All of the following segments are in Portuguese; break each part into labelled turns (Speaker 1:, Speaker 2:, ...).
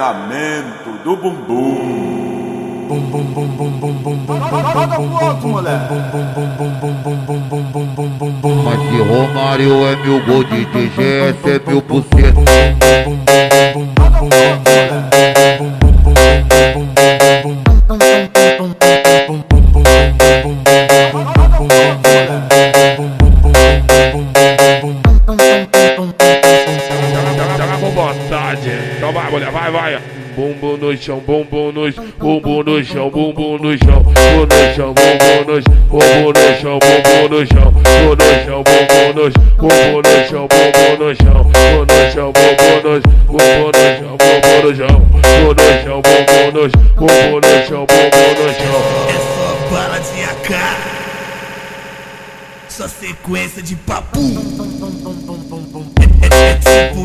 Speaker 1: treinamento do bumbum.
Speaker 2: Mas se Romário é mil gol de DGS é mil por cento.
Speaker 3: Joga com vontade. Então vai, mulher, vai, vai. Bumbum no chão, bumbum no chão, bumbum no chão, bumbum no chão, bumbum no chão, bumbum no chão, bumbum no chão, bumbum no chão, bumbum no chão, bumbum no chão, bumbum no chão, bumbum no chão, bumbum no chão, bumbum no chão, bumbum no chão, bumbum no chão, bumbum no chão, bumbum no chão, bumbum no chão, bumbum no chão.
Speaker 4: É só bala de AK Só sequência de papo É, é, é tipo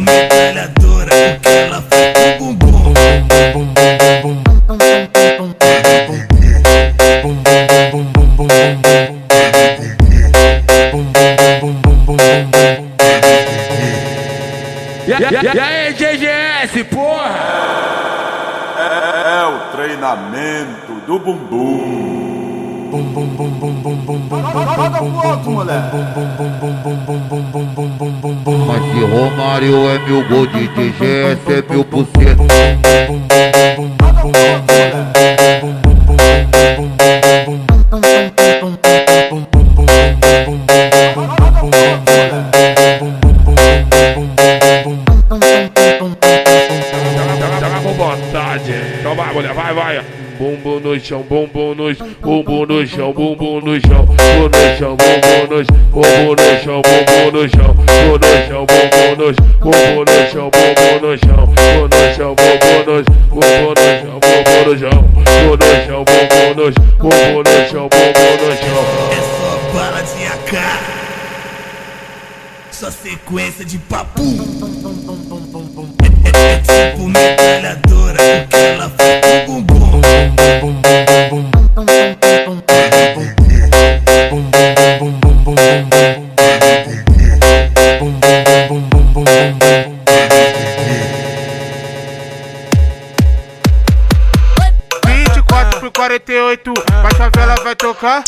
Speaker 3: E, e, e aí, GGS, porra?
Speaker 1: É, é o treinamento do bumbum.
Speaker 2: Mas se Romário é mil gol de DGS é mil por cento.
Speaker 3: Vontade. Então vai, mulher, vai, vai. Bumbum no chão, bumbum no chão, bumbum no chão, bumbum no chão, bumbum no chão, bumbum no chão, bumbum no chão, bumbum no chão, bumbum no chão, bumbum no chão, bumbum no chão, bumbum no chão, bumbum no chão, bumbum no chão, bumbum no chão, bumbum no chão, bumbum no chão, bumbum no chão, bumbum no chão, bumbum no chão.
Speaker 4: É só bala de AK Só sequência de papo É, é, é tipo
Speaker 5: 48, a favela vai tocar.